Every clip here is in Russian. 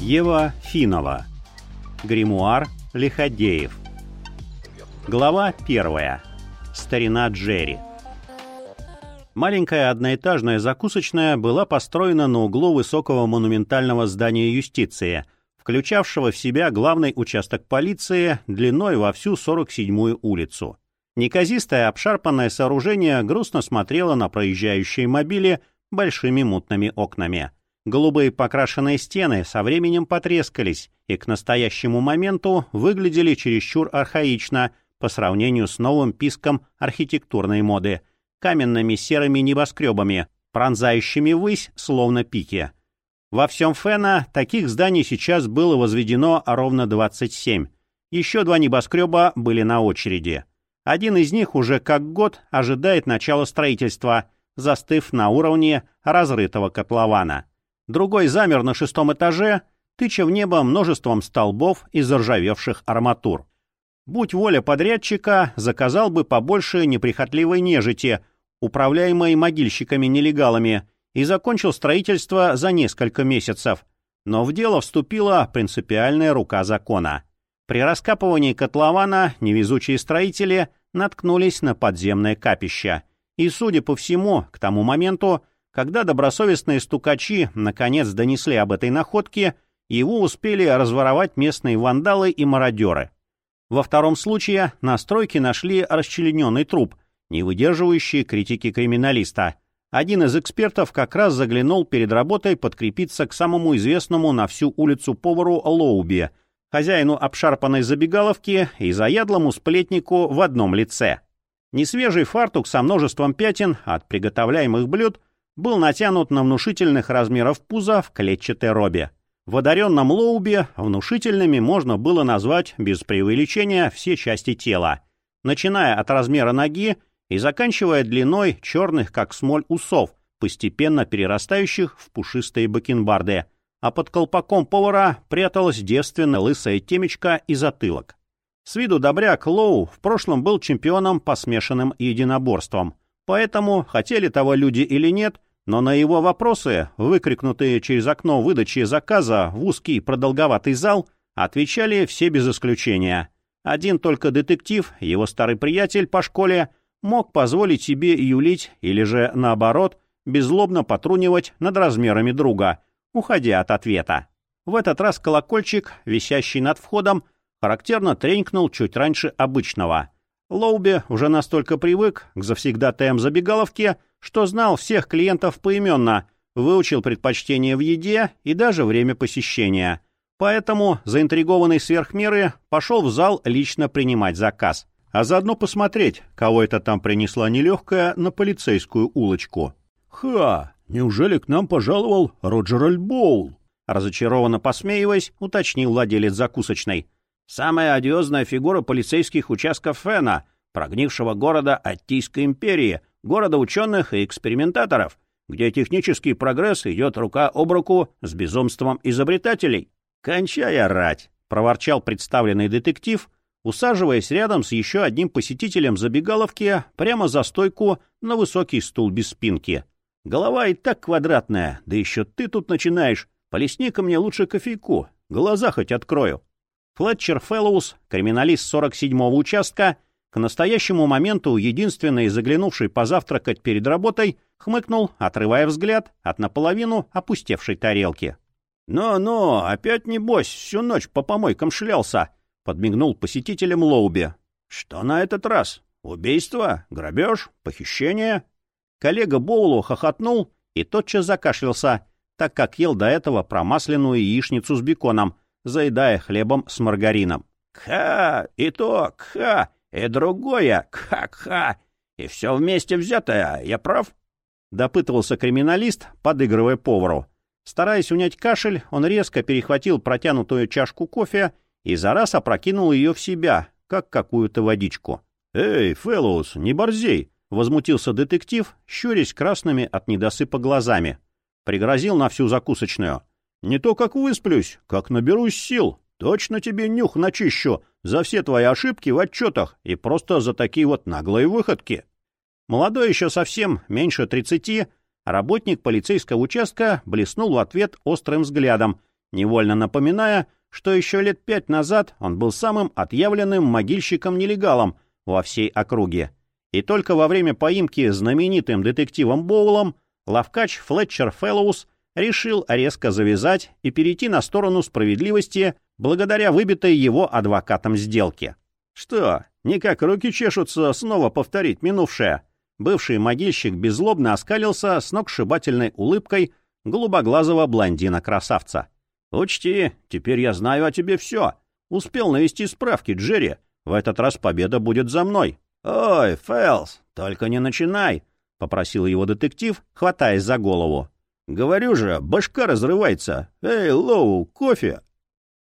Ева Финова. Гримуар Лиходеев. Глава первая. Старина Джерри. Маленькая одноэтажная закусочная была построена на углу высокого монументального здания юстиции, включавшего в себя главный участок полиции длиной во всю 47-ю улицу. Неказистое обшарпанное сооружение грустно смотрело на проезжающие мобили большими мутными окнами. Голубые покрашенные стены со временем потрескались и к настоящему моменту выглядели чересчур архаично по сравнению с новым писком архитектурной моды, каменными серыми небоскребами, пронзающими высь, словно пики. Во всем Фена таких зданий сейчас было возведено ровно 27. Еще два небоскреба были на очереди. Один из них уже как год ожидает начала строительства, застыв на уровне разрытого котлована. Другой замер на шестом этаже, тыча в небо множеством столбов из заржавевших арматур. Будь воля подрядчика, заказал бы побольше неприхотливой нежити, управляемой могильщиками-нелегалами, и закончил строительство за несколько месяцев. Но в дело вступила принципиальная рука закона. При раскапывании котлована невезучие строители наткнулись на подземное капище. И, судя по всему, к тому моменту когда добросовестные стукачи наконец донесли об этой находке, его успели разворовать местные вандалы и мародеры. Во втором случае на стройке нашли расчлененный труп, не выдерживающий критики криминалиста. Один из экспертов как раз заглянул перед работой подкрепиться к самому известному на всю улицу повару Лоуби, хозяину обшарпанной забегаловки и заядлому сплетнику в одном лице. Несвежий фартук со множеством пятен от приготовляемых блюд был натянут на внушительных размеров пузо в клетчатой робе. В одаренном лоубе внушительными можно было назвать без преувеличения все части тела, начиная от размера ноги и заканчивая длиной черных, как смоль, усов, постепенно перерастающих в пушистые бакенбарды, а под колпаком повара пряталась девственно лысая темечко и затылок. С виду добряк Лоу в прошлом был чемпионом по смешанным единоборствам, поэтому, хотели того люди или нет, но на его вопросы, выкрикнутые через окно выдачи заказа в узкий продолговатый зал, отвечали все без исключения. Один только детектив, его старый приятель по школе, мог позволить себе юлить или же, наоборот, беззлобно потрунивать над размерами друга, уходя от ответа. В этот раз колокольчик, висящий над входом, характерно тренькнул чуть раньше обычного. Лоуби уже настолько привык к завсегдатаям забегаловки, что знал всех клиентов поименно, выучил предпочтения в еде и даже время посещения. Поэтому, заинтригованный сверх меры, пошел в зал лично принимать заказ, а заодно посмотреть, кого это там принесла нелегкая на полицейскую улочку. «Ха! Неужели к нам пожаловал Роджер Альбоул?» Разочарованно посмеиваясь, уточнил владелец закусочной. «Самая одиозная фигура полицейских участков Фена, прогнившего города Аттийской империи, города ученых и экспериментаторов, где технический прогресс идет рука об руку с безумством изобретателей. «Кончай орать!» — проворчал представленный детектив, усаживаясь рядом с еще одним посетителем забегаловки прямо за стойку на высокий стул без спинки. «Голова и так квадратная, да еще ты тут начинаешь. Полесни-ка мне лучше кофейку, глаза хоть открою». Флетчер Фэллоус, криминалист 47-го участка, к настоящему моменту единственный заглянувший позавтракать перед работой хмыкнул, отрывая взгляд от наполовину опустевшей тарелки. «Ну-ну, опять небось всю ночь по помойкам шлялся», — подмигнул посетителем Лоуби. «Что на этот раз? Убийство? Грабеж? Похищение?» Коллега Боулу хохотнул и тотчас закашлялся, так как ел до этого промасленную яичницу с беконом, заедая хлебом с маргарином. «Кха! И то, кха! И другое, ха-ха, и все вместе взятое, я прав? Допытывался криминалист, подыгрывая повару. Стараясь унять кашель, он резко перехватил протянутую чашку кофе и за раз опрокинул ее в себя, как какую-то водичку. «Эй, Фэллоус, не борзей!» — возмутился детектив, щурясь красными от недосыпа глазами. Пригрозил на всю закусочную. «Не то как высплюсь, как наберусь сил. Точно тебе нюх начищу за все твои ошибки в отчетах и просто за такие вот наглые выходки. Молодой еще совсем, меньше тридцати, работник полицейского участка блеснул в ответ острым взглядом невольно напоминая, что еще лет пять назад он был самым отъявленным могильщиком-нелегалом во всей округе. И только во время поимки знаменитым детективом Боулом лавкач Флетчер Фэллоус решил резко завязать и перейти на сторону справедливости благодаря выбитой его адвокатом сделке. Что, никак руки чешутся снова повторить минувшее? Бывший могильщик беззлобно оскалился с ногсшибательной улыбкой голубоглазого блондина-красавца. «Учти, теперь я знаю о тебе все. Успел навести справки, Джерри. В этот раз победа будет за мной». «Ой, Фэлс, только не начинай», — попросил его детектив, хватаясь за голову. «Говорю же, башка разрывается. Эй, Лоу, кофе!»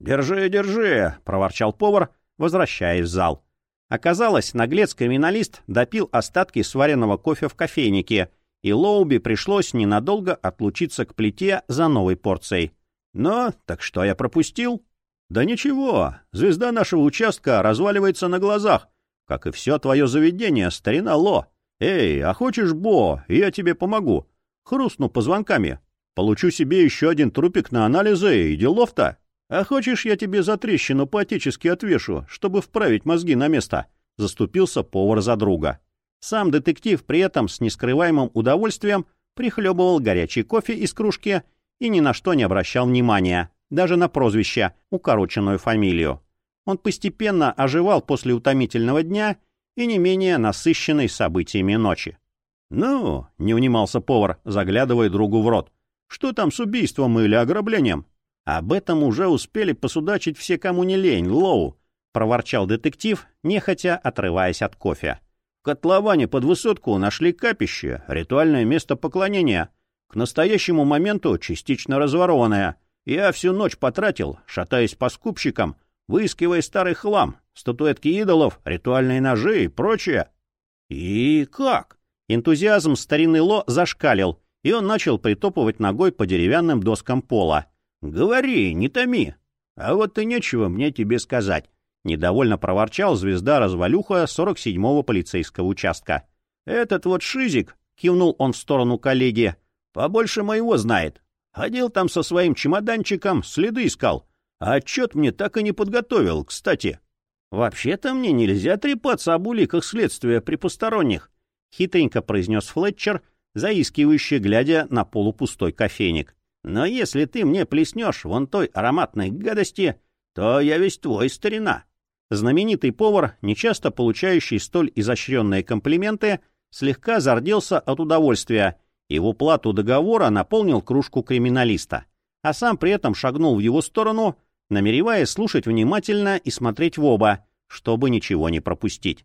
«Держи, держи!» — проворчал повар, возвращаясь в зал. Оказалось, наглец-криминалист допил остатки сваренного кофе в кофейнике, и Лоуби пришлось ненадолго отлучиться к плите за новой порцией. «Но, так что я пропустил?» «Да ничего, звезда нашего участка разваливается на глазах, как и все твое заведение, старина Ло. Эй, а хочешь, Бо, я тебе помогу. Хрустну позвонками. Получу себе еще один трупик на анализы и делов-то. А хочешь, я тебе за трещину поотечески отвешу, чтобы вправить мозги на место?» Заступился повар за друга. Сам детектив при этом с нескрываемым удовольствием прихлебывал горячий кофе из кружки и ни на что не обращал внимания, даже на прозвище, укороченную фамилию. Он постепенно оживал после утомительного дня и не менее насыщенной событиями ночи. «Ну», — не унимался повар, заглядывая другу в рот, — «что там с убийством или ограблением?» «Об этом уже успели посудачить все, кому не лень, Лоу», — проворчал детектив, нехотя отрываясь от кофе. «В котловане под высотку нашли капище, ритуальное место поклонения, к настоящему моменту частично разворованное. Я всю ночь потратил, шатаясь по скупщикам, выискивая старый хлам, статуэтки идолов, ритуальные ножи и прочее. И как? Энтузиазм старины Ло зашкалил, и он начал притопывать ногой по деревянным доскам пола. «Говори, не томи!» «А вот и нечего мне тебе сказать», — недовольно проворчал звезда-развалюха 47-го полицейского участка. «Этот вот шизик», — кивнул он в сторону коллеги, — «побольше моего знает. Ходил там со своим чемоданчиком, следы искал. А отчет мне так и не подготовил, кстати. Вообще-то мне нельзя трепаться об уликах следствия при посторонних, хитренько произнес Флетчер, заискивающе глядя на полупустой кофейник. Но если ты мне плеснешь вон той ароматной гадости, то я весь твой старина. Знаменитый повар, нечасто получающий столь изощренные комплименты, слегка зарделся от удовольствия и в уплату договора наполнил кружку криминалиста, а сам при этом шагнул в его сторону, намереваясь слушать внимательно и смотреть в оба, чтобы ничего не пропустить.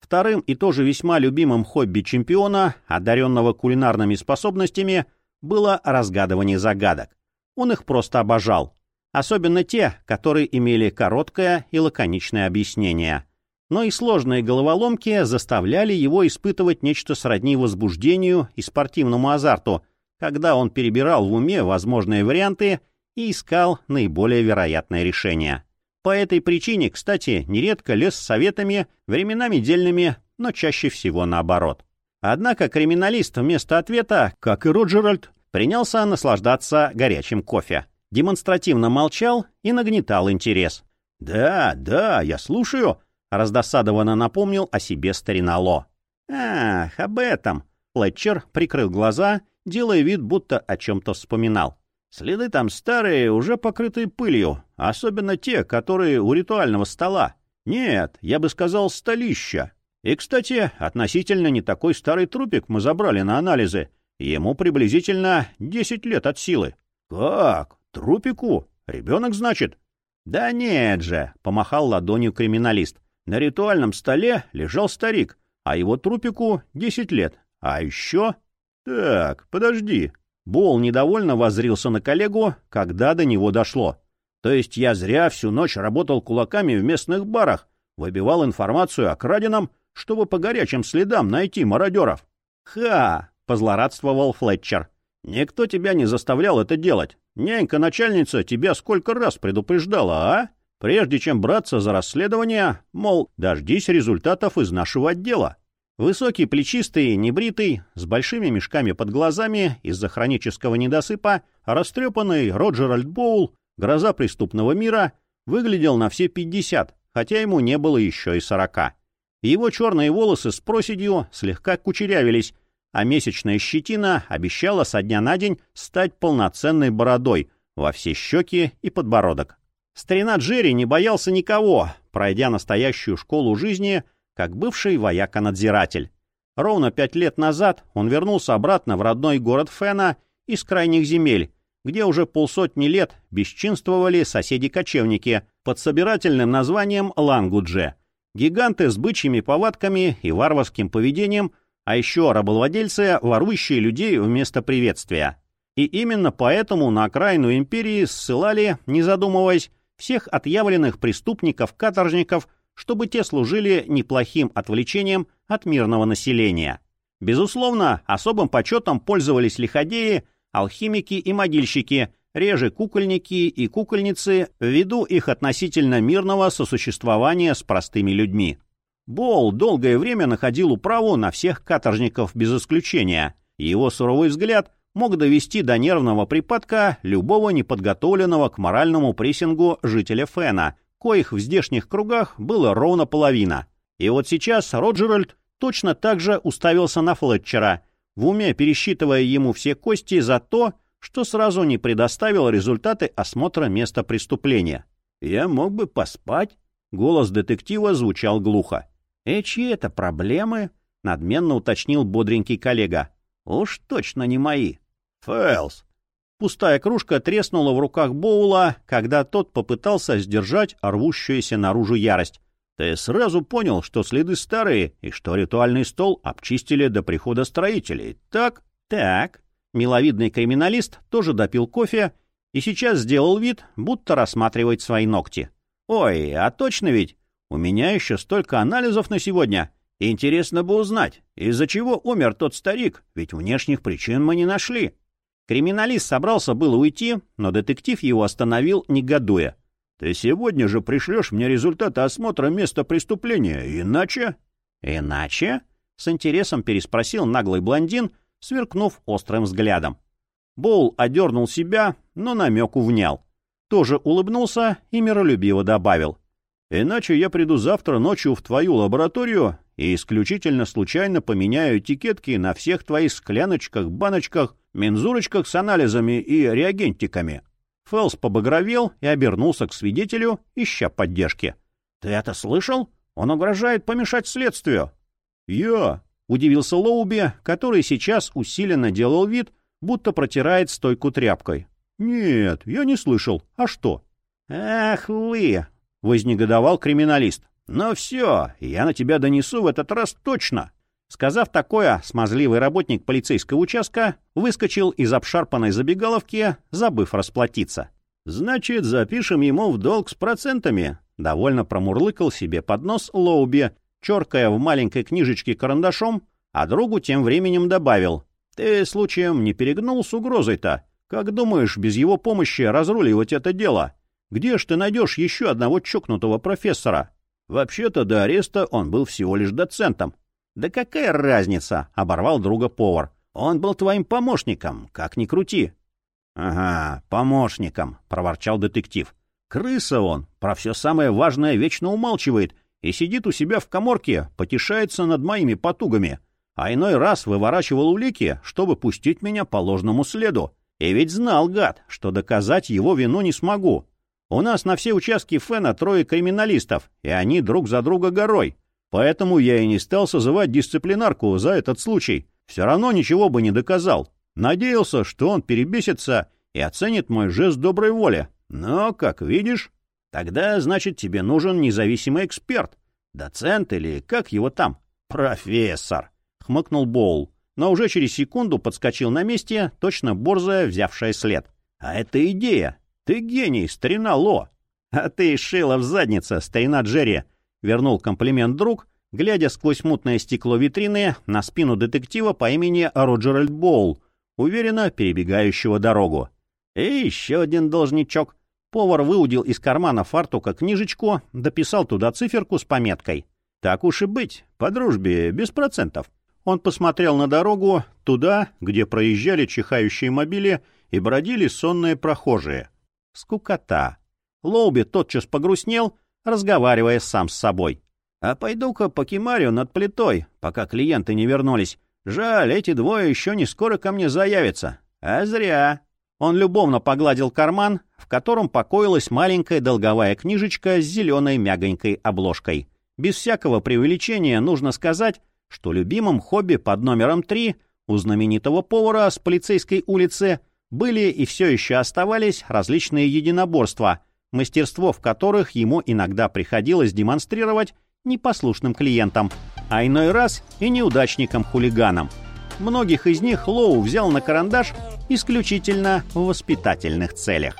Вторым и тоже весьма любимым хобби чемпиона, одаренного кулинарными способностями, было разгадывание загадок. Он их просто обожал. Особенно те, которые имели короткое и лаконичное объяснение. Но и сложные головоломки заставляли его испытывать нечто сродни возбуждению и спортивному азарту, когда он перебирал в уме возможные варианты и искал наиболее вероятное решение. По этой причине, кстати, нередко лез советами, временами дельными, но чаще всего наоборот. Однако криминалист вместо ответа, как и Роджеральд, принялся наслаждаться горячим кофе. Демонстративно молчал и нагнетал интерес. «Да, да, я слушаю», — раздосадованно напомнил о себе старинало. «Ах, об этом!» Флетчер прикрыл глаза, делая вид, будто о чем-то вспоминал. Следы там старые, уже покрытые пылью, особенно те, которые у ритуального стола. Нет, я бы сказал, столища. И, кстати, относительно не такой старый трупик мы забрали на анализы. Ему приблизительно 10 лет от силы. Как? Трупику? Ребенок, значит? Да нет же, помахал ладонью криминалист. На ритуальном столе лежал старик, а его трупику 10 лет. А еще... Так, подожди, Бол недовольно воззрился на коллегу, когда до него дошло. То есть я зря всю ночь работал кулаками в местных барах, выбивал информацию о краденом, чтобы по горячим следам найти мародеров. «Ха!» — позлорадствовал Флетчер. «Никто тебя не заставлял это делать. Нянька-начальница тебя сколько раз предупреждала, а? Прежде чем браться за расследование, мол, дождись результатов из нашего отдела. Высокий, плечистый, небритый, с большими мешками под глазами из-за хронического недосыпа, растрепанный Роджер Альтбоул гроза преступного мира, выглядел на все 50, хотя ему не было еще и 40. Его черные волосы с проседью слегка кучерявились, а месячная щетина обещала со дня на день стать полноценной бородой во все щеки и подбородок. Старина Джерри не боялся никого, пройдя настоящую школу жизни, как бывший вояка-надзиратель. Ровно пять лет назад он вернулся обратно в родной город Фена из крайних земель, где уже полсотни лет бесчинствовали соседи-кочевники под собирательным названием Лангудже. Гиганты с бычьими повадками и варварским поведением, а еще рабовладельцы, ворующие людей вместо приветствия. И именно поэтому на окраину империи ссылали, не задумываясь, всех отъявленных преступников-каторжников чтобы те служили неплохим отвлечением от мирного населения. Безусловно, особым почетом пользовались лиходеи, алхимики и могильщики, реже кукольники и кукольницы, ввиду их относительно мирного сосуществования с простыми людьми. Бол долгое время находил управу на всех каторжников без исключения, и его суровый взгляд мог довести до нервного припадка любого неподготовленного к моральному прессингу жителя Фена, коих в здешних кругах было ровно половина. И вот сейчас Роджеральд точно так же уставился на Флетчера, в уме пересчитывая ему все кости за то, что сразу не предоставил результаты осмотра места преступления. «Я мог бы поспать?» — голос детектива звучал глухо. «И чьи это проблемы?» — надменно уточнил бодренький коллега. «Уж точно не мои». «Фэлс, Пустая кружка треснула в руках Боула, когда тот попытался сдержать рвущуюся наружу ярость. Ты сразу понял, что следы старые и что ритуальный стол обчистили до прихода строителей, так? Так. Миловидный криминалист тоже допил кофе и сейчас сделал вид, будто рассматривает свои ногти. Ой, а точно ведь? У меня еще столько анализов на сегодня. Интересно бы узнать, из-за чего умер тот старик, ведь внешних причин мы не нашли. Криминалист собрался было уйти, но детектив его остановил, негодуя. «Ты сегодня же пришлешь мне результаты осмотра места преступления, иначе...» «Иначе?» — с интересом переспросил наглый блондин, сверкнув острым взглядом. Боул одернул себя, но намеку внял. Тоже улыбнулся и миролюбиво добавил. «Иначе я приду завтра ночью в твою лабораторию и исключительно случайно поменяю этикетки на всех твоих скляночках, баночках мензурочках с анализами и реагентиками. Фэлс побагровел и обернулся к свидетелю, ища поддержки. — Ты это слышал? Он угрожает помешать следствию. — Я? — удивился Лоуби, который сейчас усиленно делал вид, будто протирает стойку тряпкой. — Нет, я не слышал. А что? — Ах вы! — вознегодовал криминалист. — Ну все, я на тебя донесу в этот раз точно. — Сказав такое, смазливый работник полицейского участка выскочил из обшарпанной забегаловки, забыв расплатиться. «Значит, запишем ему в долг с процентами», — довольно промурлыкал себе под нос Лоуби, черкая в маленькой книжечке карандашом, а другу тем временем добавил. «Ты, случаем, не перегнул с угрозой-то? Как думаешь, без его помощи разруливать это дело? Где ж ты найдешь еще одного чокнутого профессора?» Вообще-то до ареста он был всего лишь доцентом, «Да какая разница?» — оборвал друга повар. «Он был твоим помощником, как ни крути». «Ага, помощником», — проворчал детектив. «Крыса он, про все самое важное вечно умалчивает и сидит у себя в коморке, потешается над моими потугами, а иной раз выворачивал улики, чтобы пустить меня по ложному следу. И ведь знал, гад, что доказать его вину не смогу. У нас на все участки Фена трое криминалистов, и они друг за друга горой. Поэтому я и не стал созывать дисциплинарку за этот случай. Все равно ничего бы не доказал. Надеялся, что он перебесится и оценит мой жест доброй воли. Но, как видишь, тогда, значит, тебе нужен независимый эксперт. Доцент или как его там? Профессор, — хмыкнул Боул, но уже через секунду подскочил на месте, точно борзая, взявшая след. А это идея. Ты гений, старина Ло. А ты шила в заднице, старина Джерри, — вернул комплимент друг, глядя сквозь мутное стекло витрины на спину детектива по имени Роджеральд Боул, уверенно перебегающего дорогу. И еще один должничок. Повар выудил из кармана фартука книжечку, дописал туда циферку с пометкой. «Так уж и быть, по дружбе, без процентов». Он посмотрел на дорогу, туда, где проезжали чихающие мобили и бродили сонные прохожие. Скукота. Лоуби тотчас погрустнел, разговаривая сам с собой. «А пойду-ка покемарю над плитой, пока клиенты не вернулись. Жаль, эти двое еще не скоро ко мне заявятся. А зря». Он любовно погладил карман, в котором покоилась маленькая долговая книжечка с зеленой мягонькой обложкой. Без всякого преувеличения нужно сказать, что любимым хобби под номером три у знаменитого повара с полицейской улицы были и все еще оставались различные единоборства, мастерство в которых ему иногда приходилось демонстрировать непослушным клиентам, а иной раз и неудачникам-хулиганам. Многих из них Лоу взял на карандаш исключительно в воспитательных целях.